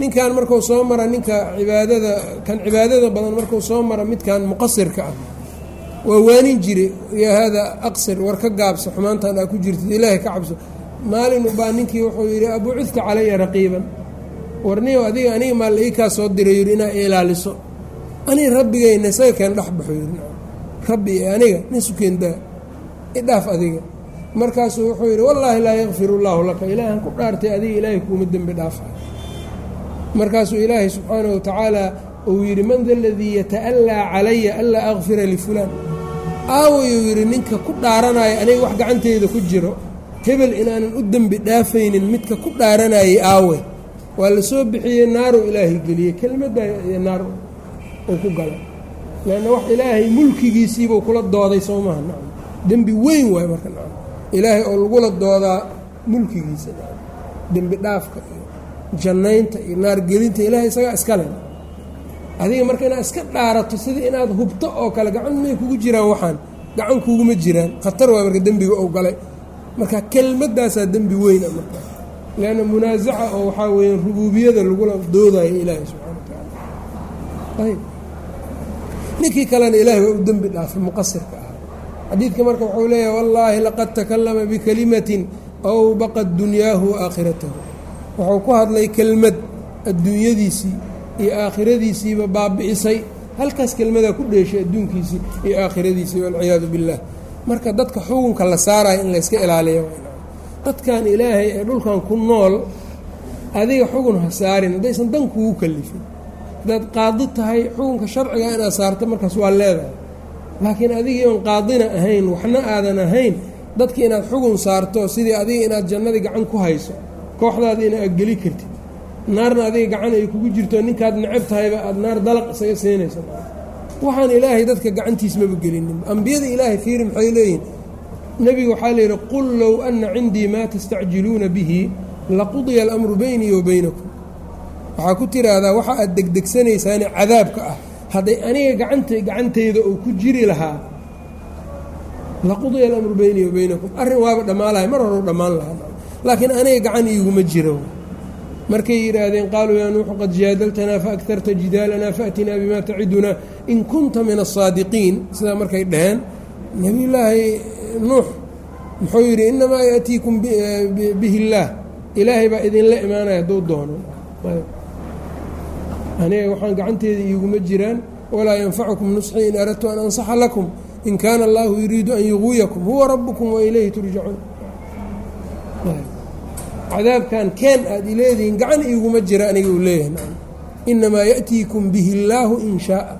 ninkan markuu soo mara ninka cibaadada kan cibaadada badan markuu soo mara midkan muqasirka ah. Waa waanin jire yaa haadaa aqsir war ka gaabso xumaantan aa ku jirtid ilaahay ka cabso maalin baa ninkii wuxuu yidhi abuucidka calaya raqiiban. Warniyow adiga aniga maa la ii kaa soo diray yidhi inaa ilaaliso. Aniga rabbigayna isaga keen dhex baxo yidhi. Rabbi ee aniga nin sukeendaa idhaaf adiga. Markaasuu wuxuu yidhi wallaahi laa yakfir llaahu laka. Ilaahan ku dhaartay adiga ilaahay kuuma dembi dhaafayo markaasuu ilaahay subxaanahu watacaala uu yidhi man da ladii yata'allaa calaya anlaa akfira lifulaan aawayuu yidhi ninka ku dhaaranaya aniga wax gacanteyda ku jiro hebel inaanan u dembi dhaafaynin midka ku dhaaranayay aawe. Waa la soo bixiyey naaru ilaahay geliyey kelmadda naar uu ku galay leanna wax ilaahay mulkigiisiibuu kula dooday soo maha nacam dembi weyn waayo marka nacam ilaahay oo lagula doodaa mulkigiisa dembi dhaafka iyo jannaynta iyo naargelinta ilaahay isagaa iskale adiga marka inaad iska dhaarato sidii inaad hubto oo kale gacan may kugu jiraan waxaan gacan kuguma jiraan. Khatar waa marka dembiga ou galay marka kelmadaasaa dembi weyna marka leanna munaasaca oo waxaa weeyaan rubuubiyada lagula doodayo ilaahay subxana wa tacaala. Ayb ninkii kalena ilaahay waa u dembi dhaafay muqasirka ah. Xadiidka marka wuxuu leeyahay wallaahi laqad takallama bikalimatin aw baqad dunyaahu wa aakhiratahu. Wuxuu ku hadlay kelmad adduunyadiisii iyo aakhiradiisiiba baabi'isay. Halkaas kelmadaa ku dheeshay adduunkiisii iyo aakhiradiisii walciyaadu billaah marka dadka xukunka la saarayo in layska ilaaliyo dadkan ilaahay ee dhulkan ku nool adiga xugun ha saarin haddaysan dan kugu kalifin. Haddaad qaadi tahay xukunka sharciga inaad saarto markaas waa leedahay. Laakiin adigii oon qaadina ahayn waxna aadan ahayn dadki inaad xugun saarto sidii adiga inaad jannadii gacan ku hayso kooxdaada ina aad geli kartid. Naarna adiga gacan ay kugu jirto ninkaad necab tahayba aada naar dalaq isaga siinaysa waxaan ilaahay dadka gacantiis maba gelinin ambiyada ilaahay fiiri maxay leeyihiin nebiga waxaa layidhi qul low ana cindii maa tastacjiluuna bihi laqudiya alamru beynii wa beynakum waxaa ku tiraahdaa waxa aad degdegsanaysaane cadaabka ah. Hadday aniga gacanta gacantayda uu ku jiri lahaa laqudiya alamru beynii wa beynakum arrin waaba dhammaan lahay mar horeu dhammaan lahaa. Laakiin aniga gacan iiguma jiro markay yidhaahdeen qaaluu yaa nuuxu qad jaadaltanaa faagtarta jidaalanaa faatinaa bimaa tacidunaa in kunta min asaadiqiin sidaa markay dhaheen nebiyullaahi nuux muxuu yidhi inamaa yaatiikum bihi illaah ilaahay baa idinla imaanaya hadduu doono. Aniga waxaan gacanteeda iiguma jiraan walaa yanfacukum nusxii in aradtu an ansaxa lakum in kaana allaahu yuriidu an yuguyakum huwa rabukum wa ilayhi turjacuun cadaabkan keen aad ileedihiin gacan iiguma jira aniga uu leeyahay. Inamaa ya'tiikum bihi illaahu in shaaa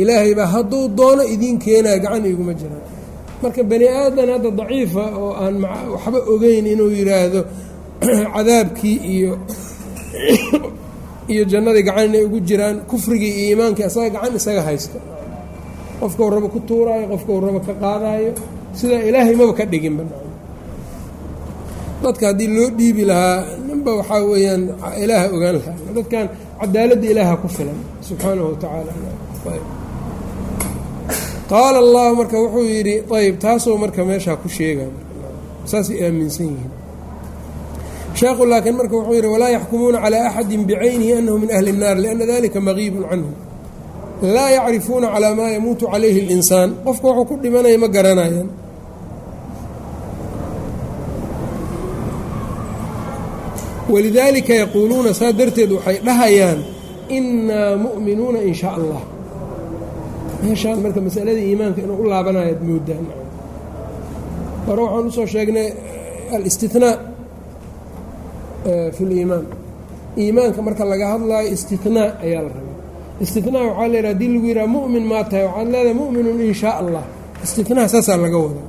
ilaahay baa hadduu doono idiin keenaya gacan iiguma jiraan marka bani aadan hadda daciifa oo aan waxba ogeyn inuu yidhaahdo cadaabkii iyo iyo jannadii gacan inay ugu jiraan kufrigii iyo iimaankii asaga gacan isaga haysta qofkau rabo ku tuuraayo qofkau rabo ka qaadaayo. Sidaa ilaahay maba ka dhiginba dadka haddii loo dhiibi lahaa ninba waxaa weeyaan ilaaha ogaan lahaa dadkan cadaaladda ilaaha ku filan subxaanahu watacaala qaala allahu marka wuxuu yidhi ayb taasoo marka meeshaa ku sheega saasay aaminsan yihiin sheekhu laakiin marka wuxuu yidhi walaa yaxkumuuna calaa axadin bicaynihi anahu min ahli الnaar lianna dalika magiibun canhu laa yacrifuuna calaa maa yamuutu calayhi اlinsaan qofka wuxuu ku dhimanaya ma garanayaan walidaalika yaquuluuna saa darteed waxay dhahayaan innaa mu'minuuna in shaa allah meeshaan marka masalada iimaanka inuu u laabanayo ad moodaan hore waxaan u soo sheegnay alistinaa fi liimaan iimaanka marka laga hadlaayo istinaa ayaa la rabaa. Istinaa waxaa yidhaha haddii lagu yidhaha mu'min maa tahay waxaad leedahay mu'minun in shaa allah. Istinaa saasaa laga wadaa.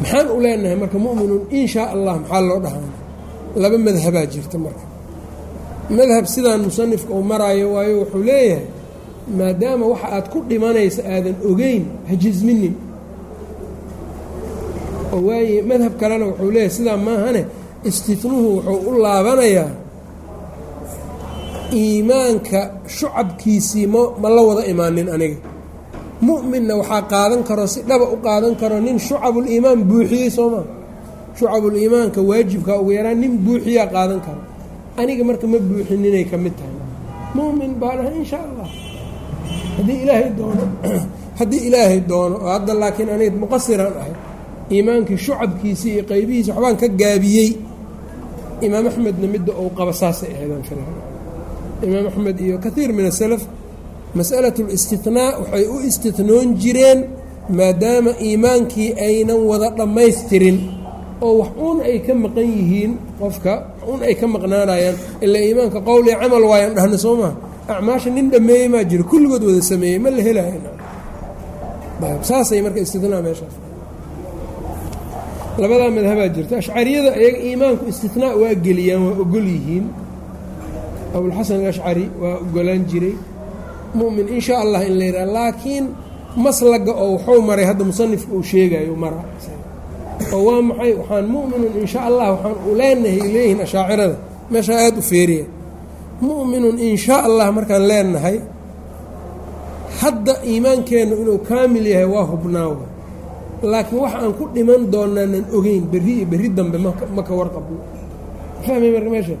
Maxaan u leenahay marka mu'minun in shaa allah maxaa loo dhahaa laba madhabaa jirta marka. Madhab sidaan musanifka uu maraayo waayo wuxuu leeyahay maadaama waxa aad ku dhimanaysa aadan ogeyn ha jisminin. Oo waaye madhab kalena wuxuu leeyahay sidaa maahane istitnuhu wuxuu u laabanayaa iimaanka shucabkiisii ma ma la wada imaanin aniga. Mu'minna waxaa qaadan karo si dhaba u qaadan karo nin shucabuliimaan buuxiyey soo maa shucabuliimaanka waajibka ugu yaraan nin buuxiyaa qaadan karo. Aniga marka ma buuxininay ka mid tahay. Mu'min baan ahay insha allah haddii ilaahay doono haddii ilaahay doono oo hadda laakiin aniga muqasiraan ahay iimaankii shucabkiisii iyo qaybihiisi waxbaan ka gaabiyey. Imaam axmedna midda uu qaba saasay ahaydaan fila imaam axmed iyo kaiir min asalaf mas'alat اlistinaa waxay u istinoon jireen maadaama iimaankii aynan wada dhammaystirin oo wax uun ay ka maqan yihiin qofka wax uun ay ka maqnaanayaan ilaa iimaanka qowl iyo camal waayan dhahna soo maha acmaasha nin dhammeeyey maa jiro kulligood wada sameeyey ma la helayo. Saasay marka istinaa meeshaas. Labadaa madhabaa jirta. Ashcariyada iyaga iimaanku istinaa waa geliyaan waa ogol yihiin. Abulxasan alashcari waa ogolaan jiray. Mu'min in sha allah in la yidhaha laakiin maslaga oo wuxuu maray hadda musanifka uu sheegayo mara oo waa maxay? Waxaan mu'minun in sha allah waxaan u leenahay leeyihiin ashaacirada meeshaa aada u feeriya mu'minun in shaa allah markaan leenahay hadda iimaankeennu inuu kaamil yahay waa hubnaawa laakiin waxa aan ku dhiman doonaanan ogeyn berri iyo berri dambe ma ka warqabno fahmay marka meesha?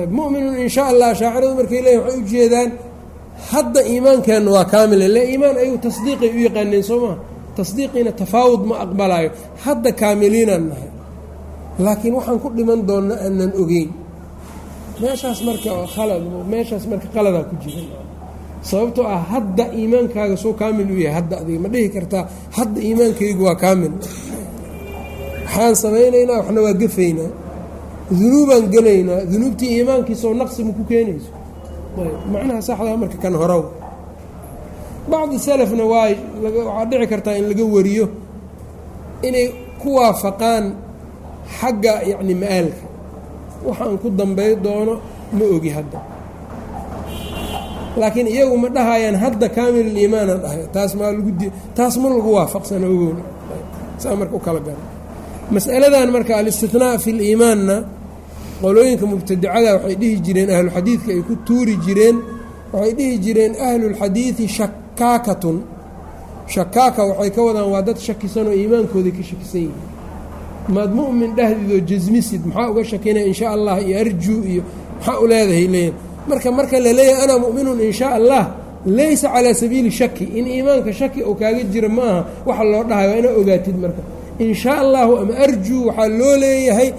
Ayb mu'minun in shaa allah shaaciradu markay leeyihiin waxay ujeedaan hadda iimaankeennu waa kaamil le iimaan ayagu tasdiiqay u yaqaaneen soo maa tasdiiqiina tafaawud ma aqbalaayo. Hadda kaamiliinaan nahay. Laakiin waxaan ku dhiman doonna aanan ogeyn. Meeshaas marka khalad meeshaas marka qaladaa ku jira sababtoo ah hadda iimaankaaga soo kaamil u yahay hadda adiga ma dhihi kartaa hadda iimaankaygu waa kaamil. Waxaan samaynaynaa waxna waa gefaynaa. Dunuubaan gelaynaa dunuubtii iimaankiisoo naqsi ma ku keenayso. Macnaha saxdaa marka kan horow bacdi salafna waa waxaa dhici kartaa in laga wariyo inay ku waafaqaan xagga yacni ma-aalka waxaan ku dambay doono ma ogi hadda. Laakiin iyagu ma dhahayaan hadda kaamil iimaanaan dhahay taas maa taas ma lagu waafaqsana ogowna saa marka u kala gara mas'aladan marka alistihnaa fi liimaanna qolooyinka mubtadicada waxay dhihi jireen ahluxadiidka ay ku tuuri jireen waxay dhihi jireen ahlulxadiidi shakaakatun. Shakaaka waxay ka wadaan waa dad shakisanoo iimaankoodai ka shakisan yihiin. Maad mu'min dhahdiidoo jasmisid maxaa uga shakinaya in shaa allah iyo arjuu iyo maxaa u leedahay leeyahy marka marka la leeyahay ana mu'minun in shaa allah laysa calaa sabiili shaki. In iimaanka shaki oo kaaga jira ma aha waxa loo dhahayo waa inaa ogaatid marka. In shaa allahu ama arjuu waxaa loo leeyahay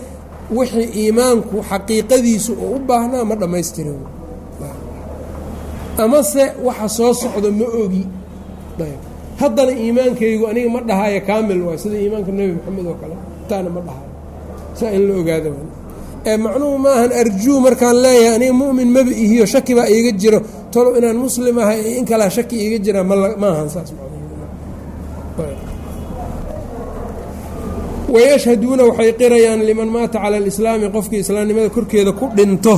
wixii iimaanku xaqiiqadiisu oo u baahnaa ma dhammaystirin amase waxa soo socdo ma ogi. Haddana iimaankaygu aniga ma dhahayo kaamil waay sida iimaanka nebi moxamed oo kale taana ma dhahayo saa in la ogaado ee macnuhu maahan arjuu markaan leeyahay aniga mu'min maba ihiyo shaki baa iiga jiro. Tolow inaan muslim ahay in kalaa shaki iiga jira maahan saas wayashhaduuna waxay qirayaan liman maata cala alislaami qofkii islaamnimada korkeeda ku dhinto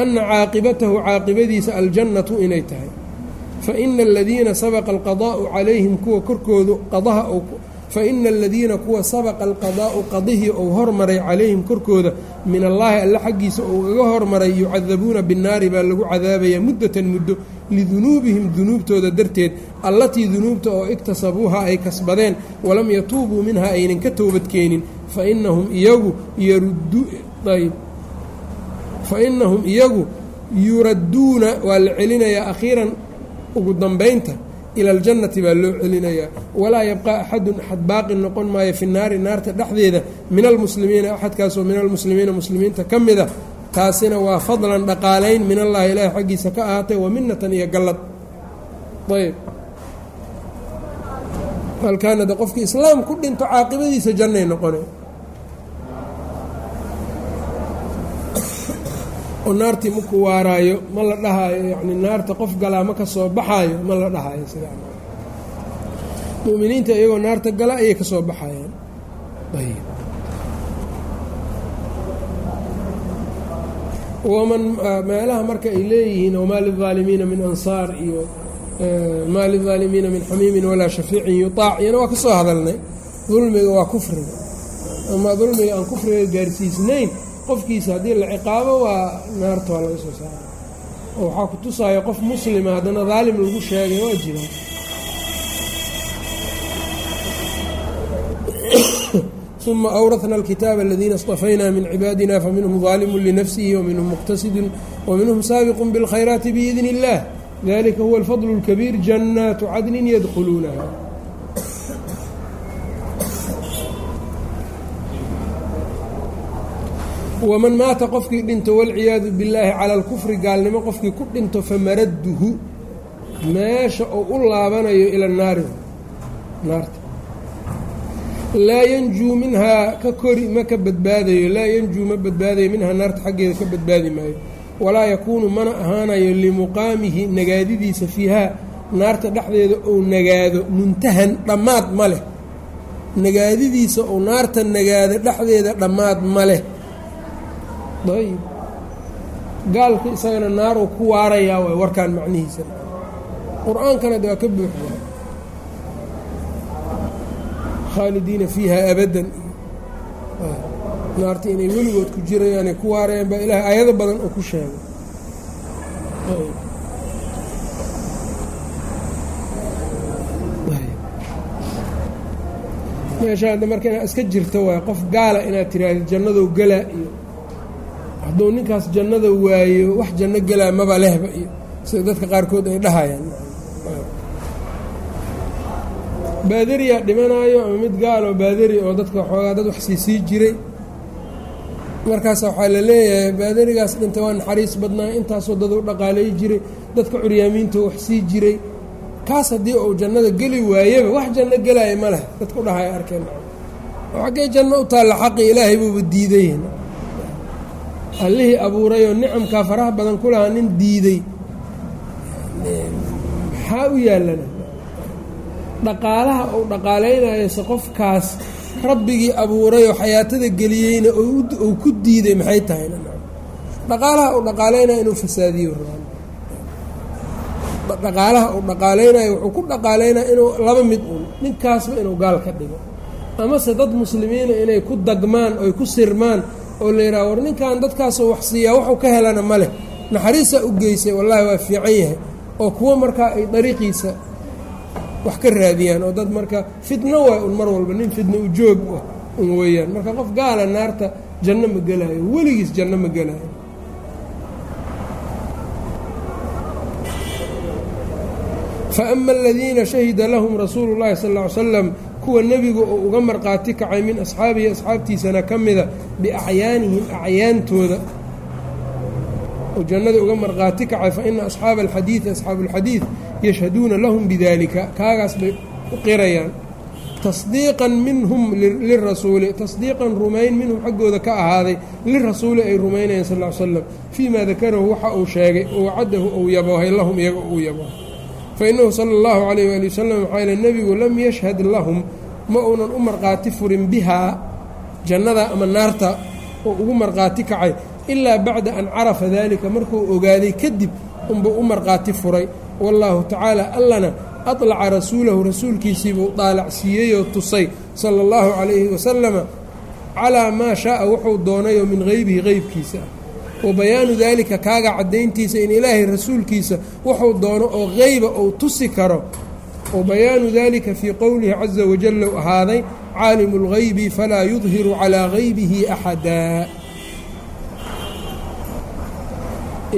ana caaqibatahu caaqibadiisa aljannatu inay tahay faina aladiina sabaqa alqadaa'u calayhim kuwa korkoodu qadaha faina aladiina kuwa sabaqa alqadaa'u qadihii ou hormaray calayhim korkooda min allaahi alle xaggiisa ou uga hormaray yucadabuuna binnaari baa lagu cadaabaya muddatan muddo lidunuubihim dunuubtooda darteed allatii dunuubta oo iktasabuuha ay kasbadeen walam yatuubuu minha aynan ka toobadkeenin fainahum iyagu yarudayb fainahum iyagu yuradduuna waa la celinayaa akhiiran ugu dambaynta ila aljannati baa loo celinayaa walaa yabqaa axadun axad baaqi noqon maayo fi naari naarta dhexdeeda. Min almuslimiina axadkaasoo min almuslimiina muslimiinta ka mida. Taasina waa fadlan dhaqaalayn min allaahi ilaahi xaggiisa ka ahaatay wa minatan iyo gallad. Ayb. Halkaana de qofkii islaam ku dhinto caaqibadiisa jannay noqone oo naartii maku waaraayo ma la dhahaayo yani naarta qof galaa ma ka soo baxaayo ma la dhahaayo muminiinta iyagoo naarta gala ayay ka soo baxayaan waman ah, meelaha marka ay leeyihiin oo maa lilaalimiina min ansaar iyo eh, maa lilaalimiina min xamiimin walaa shafiicin yutaac iyana waa ka soo hadalnay. Dulmiga waa kufriga ama dulmiga aan kufriga gaarsiisnayn qofkiisa haddii la ciqaabo waa naarta waa laga soo saara oo waxaa ku tusaayo qof muslima haddana daalim lagu sheegay waa jiraan uma awrahna alkitaaba aladiina اstafayna min cibaadina faminhum ظaalimu linafsihi waminhum muqtasidun waminhum saabiqu biاlkhayraati biidni اllah dalika huwa alfadl اlkabiir jannaatu cadnin yadkhuluunaha waman maata qofkii dhinto walciyaadu billaahi cala alkufri gaalnimo qofkii ku dhinto famaradduhu meesha uu u laabanayo ila naari. Naarta. Laa yanjuu minhaa ka kori ma ka badbaadayo laa yanjuu ma badbaadayo minhaa naarta xaggeeda ka badbaadi maayo. Walaa yakuunu mana ahaanayo limuqaamihi nagaadidiisa fiihaa naarta dhexdeeda ou nagaado muntahan dhammaad ma leh. Nagaadidiisa ou naarta nagaado dhexdeeda dhammaad ma leh ayb gaalka isagana naar uu ku waarayaa waay warkaan macnihiisa. Qur'aankana de waa ka buuxda. Khaalidiina fiiha abadan. Naarta inay weligood ku jirayaan ay ku waarayaan baa ilaahay aayado badan oo ku sheegay. Meesha hadda marka inaad iska jirto waay qof gaala inaad tiraahdo jannadow gelaa iyo hadduu ninkaas jannada waayo wax janno gelaa maba lehba iyo sida dadka qaarkood ay dhahayaan. Baadariyaa dhimanaayo ama mid gaalo baadari oo dadka xoogaa dad wax sii sii jiray. Markaas waxaa la leeyahay baadarigaas dhinta waa naxariis badnaa intaasoo dad u dhaqaaleey jiray dadka curyaamiinta wax sii jiray. Kaas haddii uu jannada geli waayaba wax janno gelaya ma leh dadku dhahaya arkeen. Xaggee janno u taalla xaqi ilaahay buuba diiday allihii abuurayoo nicamkaa faraha badan ku lahaa nin diiday. Maxaa u yaallana? Dhaqaalaha uu dhaqaalaynaayo se qofkaas rabbigii abuurayoo xayaatada geliyeyna uu ku diiday maxay tahay dhaqaalaha uu dhaqaalaynaya inuu fasaadiyo. Dhaqaalaha uu dhaqaalaynayo wuxuu ku dhaqaalaynaya inuu laba mid un ninkaasba inuu gaal ka dhigo. Amase dad muslimiina inay ku dagmaan oy ku sirmaan oo la yidhaha war ninkan dadkaasoo wax siiyaa waxuu ka helana ma leh. Naxariisaa u geysay wallaahi waa fiican yahay oo kuwo markaa ay dariiqiisa wax ka raadiyaan oo dad marka fitno waay un mar walba nin fitno u joog ah un weeyaan. Marka qof gaala naarta janno ma gelaayo weligiis janno ma gelaayo faama aladiina shahida lahum rasuulu llahi sal ll ly slam kuwa nebigu uu uga marqaati kacay min asxaabihi asxaabtiisana ka mida biacyaanihim acyaantooda. Oo jannada uga marqaati kacay fa ina asxaaba alxadiidi asxaabu alxadiid yashhaduuna lahum bidalika kaagaas bay u qirayaan. Tasdiiqan minhum lirasuuli tasdiiqan rumayn minhum xaggooda ka ahaaday lirasuuli ay rumaynayaan sal l slam fii ma dakarahu waxa uu sheegay oo wacadahu ou yaboohay lahum iyaga uu yaboohay. Fainahu sala allahu calayh waali wasalam waxaa yile nebigu lam yashhad lahum ma uunan u marqaati furin bihaa jannada ama naarta oo ugu marqaati kacay ilaa bacda an carafa dalika markuu ogaaday kadib unbuu u marqaati furay. Wallaahu tacaala allana adlaca rasuulahu rasuulkiisiibuu daalacsiiyeyoo tusay sala allahu calayhi wasalama calaa maa shaaa. Wuxuu doonayoo min qeybihi qeybkiisa wa bayaanu daalika kaaga caddayntiisa in ilaahay rasuulkiisa wuxuu doono oo qeyba uu tusi karo wa bayaanu dalika fii qowlihi caza wajalla u ahaaday caalimu اlgeybi falaa yudhiru calaa geybihi axadaa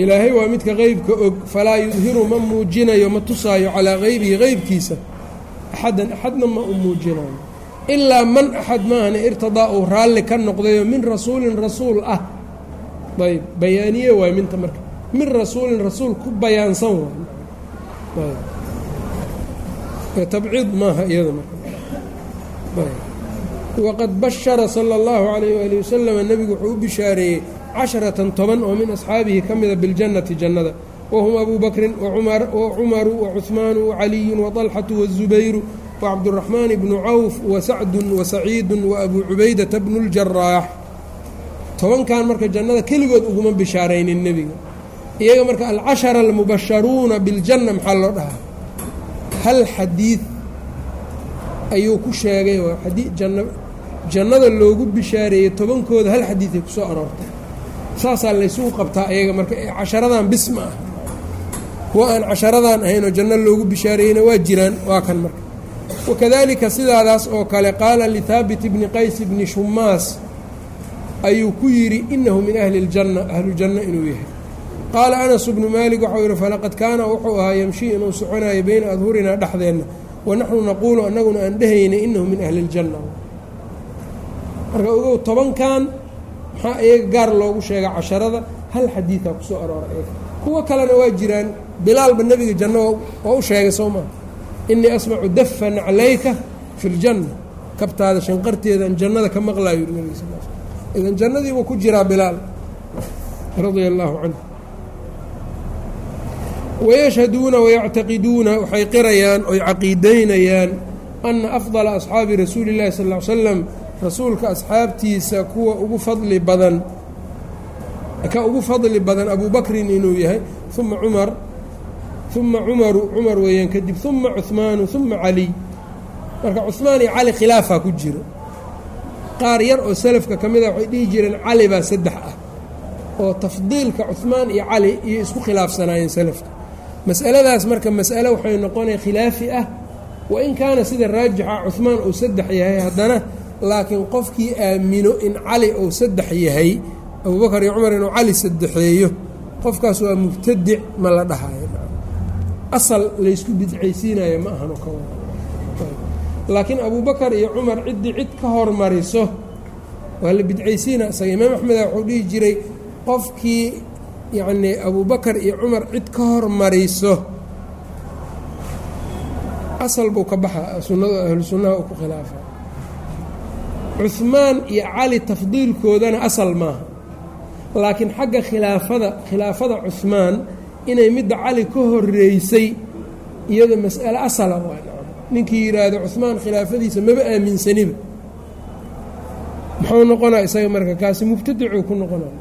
ilaahay waa midka qeybka og falaa yudhiru ma muujinayo ma tusaayo calaa qeybihi qeybkiisa axadan axadna ma u muujinayo ilaa man axad maahane irtadaa uu raalli ka noqdayo min rasuulin rasuul ah. Ayb bayaaniye waay minta marka. Min rasuulin rasuul ku bayaansan waay tabciid maaha iyada waqad bashara sala allahu calayh waali wasalam nebigu wuxuu u bishaareeyey casharatan toban oo min asxaabihi ka mida biljannati jannada. Wahum abuu bakrin wacumaru wacuhmaanu wacaliyun waطalxatu wazubayru wacabduraxmaan bnu cawf wasacdun wasaciidun waabuu cubaydata bnu ljaraax tobankan marka jannada keligood uguma bishaaraynin nebiga iyaga marka alcashara almubasharuuna biljanna maxaa loo dhahaa hal xadiid ayuu ku sheegay jannada loogu bishaareeyey tobankooda hal xadiiday ku soo aroortay. Saasaa laysugu qabtaa iyaga marka casharadan bis ma ah. Kuwa aan casharadan ahaynoo janno loogu bishaareeyeyna waa jiraan waa kan marka. Wakadalika sidaadaas oo kale qaala lithaabit bni qays bni shumaas ayuu ku yidhi inahu min ahli اljanna ahlujanna inuu yahay qaala anas bnu maalik waxau yidhi falaqad kaana wuxuu ahaa yamshii inuu soconayo beyna adhurinaa dhexdeenna wanaxnu naquulu annaguna aan dhehaynay inahu min ahli اljanna marka ogow tobankan maxaa iyaga gaar loogu sheega casharada hal xadiidaa ku soo aroora iyaga kuwo kalena waa jiraan bilaalba nebiga janno waa u sheegay soo maa inii asmacu dafa naclayka fi ljanna kabtaada shanqarteedaan jannada ka maqlayo yuri nabig sal idan jannadiibuu ku jiraa bilaal radia allaahu canhu wayashhaduuna wayactaqiduuna waxay qirayaan oy caqiidaynayaan ana afdala asxaabi rasuuli llahi sal ly slam rasuulka asxaabtiisa kuwa ugu fadli badan ka ugu fadli badan abuu bakrin inuu yahay uma cumar uma cumaru cumar weeyaan kadib uma cuhmaanu uma caliy marka cuhmaan iyo cali khilaafaa ku jiro qaar yar oo salafka ka mid a waxay dhihi jireen cali baa saddex ah oo tafdiilka cuhmaan iyo cali iyo isku khilaafsanaayeen salafka mas'aladaas marka mas'ale waxay noqonaya khilaafi ah. Wa in kaana sida raajixa cuhmaan uu saddex yahay haddana laakiin qofkii aamino in cali uu saddex yahay abubakar iyo cumar inuu cali saddexeeyo qofkaas waa mubtadic ma la dhahayo. Asal laysku bidcaysiinayo ma ahano ka laakiin abubakar iyo cumar ciddii cid ka hormariso waa la bidcaysiina isaga imaam axmeda wuxuu dhihi jiray qofkii yacnii abubakar iyo cumar cid ka hormariso asal buu ka baxa sunnada ahlu sunnaha uu ku khilaafa. Cuhmaan iyo cali tafdiilkoodana asal maaha laakiin xagga khilaafada khilaafada cuhmaan inay midda cali ka horeysay iyada mas'ale asala waa ninkii yidhaahdo cuhmaan khilaafadiisa maba aaminsaniba muxuu noqonaa isaga marka kaasi mubtadicuu ku noqonaya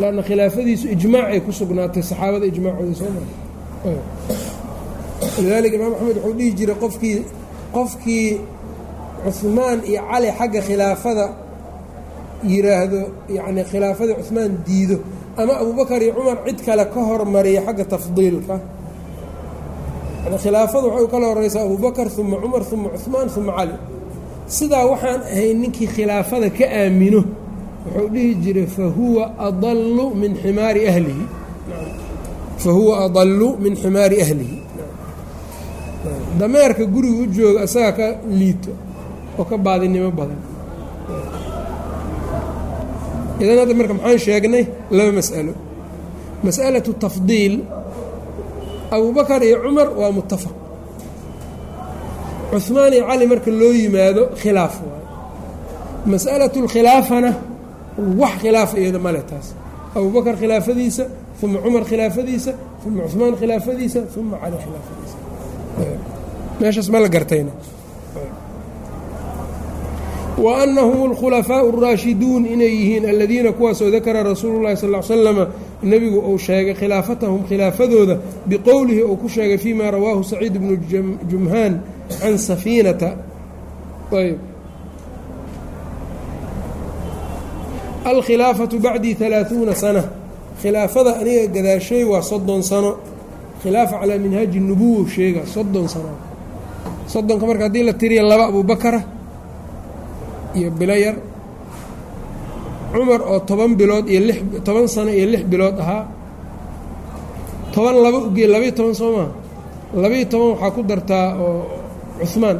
lanna khilaafadiisu ijmaacay ku sugnaatay saxaabada ijmaacooda soo mara lidaalika imaam axmed wuxuu dhihi jiray qofkii qofkii cuhmaan iyo cali xagga khilaafada yiraahdo yacni khilaafada cuhmaan diido ama abubakar iyo cumar cid kale ka hormariya xagga tafdiilka. Khilaafadu waxay u kala horeysaa abubakar uma cumar uma cuhmaan uma cali. Sidaa waxaan ahayn ninkii khilaafada ka aamino wuxuu dhihi jiray fahuwa adalu min ximaari ahlihi. Fahuwa adallu min ximaari ahlihi. Dameerka guriga u jooga isagaa ka liito oo ka baadinimo badan. Idan hadda marka maxaan sheegnay laba mas'alo. Mas'alatu tafdiil. Abubakar iyo cumar waa mutafaq cuhmaan iyo cali marka loo yimaado khilaaf waayo mas'alatu lkhilaafana wax khilaafa iyada male taas. Abubakar khilaafadiisa uma cumar khilaafadiisa uma cuhmaan khilaafadiisa uma cali khilaafadiisa. Meeshaas ma la gartayna. Wa anahum alkhulafaau اraashiduun inay yihiin aladiina kuwaasoo dakara rasuulu llahi sal slama nebigu uu sheegay khilaafatahum khilaafadooda biqowlihi uu ku sheegay fii ma rawaahu saciid bnu jumhaan can safiinata. Ayb alkhilaafatu bacdii alaaثuuna sana. Khilaafada aniga gadaashay waa soddon sano. Khilaafa calaa minhaaji nubuwa sheega soddon sano. Soddonka marka haddii la tiriya laba abubakara iyo bilo yar. Cumar oo toban bilood iyo toban sano iyo lix bilood ahaa. Toban laba ugee labaiyo toban soo maha labaiyo toban waxaa ku dartaa oo cuhmaan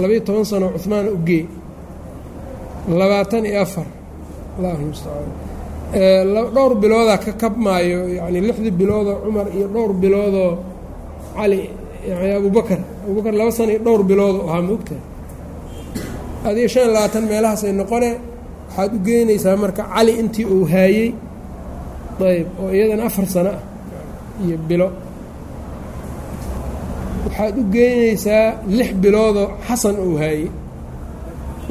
labaiyo toban sano cuhmaan ugee labaatan iyo afar allahu mustacaan dhowr biloodaa ka kabmaayo yacni lixdii biloodoo cumar iyo dhowr biloodoo cali yani abubakar abubakar laba sano iyo dhowr biloodoo ahaa maogtahay adiga shan iyo labaatan meelahaasay noqone waxaad u geynaysaa marka cali intii uu haayey ayb oo iyadana afar sano ah iyo bilo. Waxaad u geynaysaa lix biloodoo xasan uu haayey.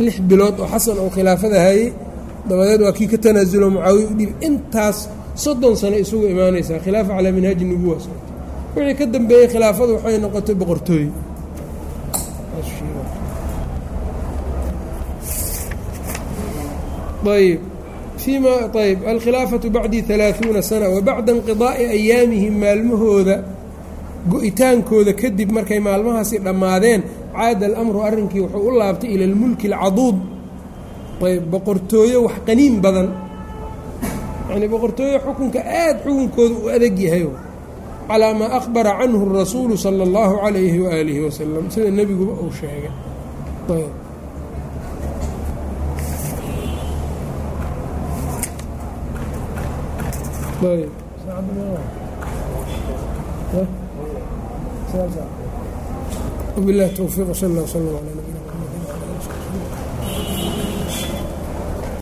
Lix bilood oo xasan oo khilaafada haayey dabadeed waa kii ka tanaasulo mucaawiya u dhiib intaas soddon sano isugu imaanaysaa. Khilaafa calaa minhaaji nubuwa wixii ka dambeeyey khilaafadu waxay noqotay boqortooy ayb fiima ayb alkhilaafatu bacdii alaaثuuna sana wa bacda inqidaa'i ayaamihim maalmahooda go-itaankooda kadib markay maalmahaasi dhammaadeen caada alamru arrinkii wuxuu u laabtay ila lmulki alcaduud ayb boqortooyo wax qaniin badan yacnii boqortooyo xukunka aad xukunkooda u adag yahay calaa maa akhbara canhu rasuulu sala اllahu calayhi waaalihi wasalam sida nebiguba uu sheegay ayb طيب وبالله التوفيق صلى الله وسلم على نبينا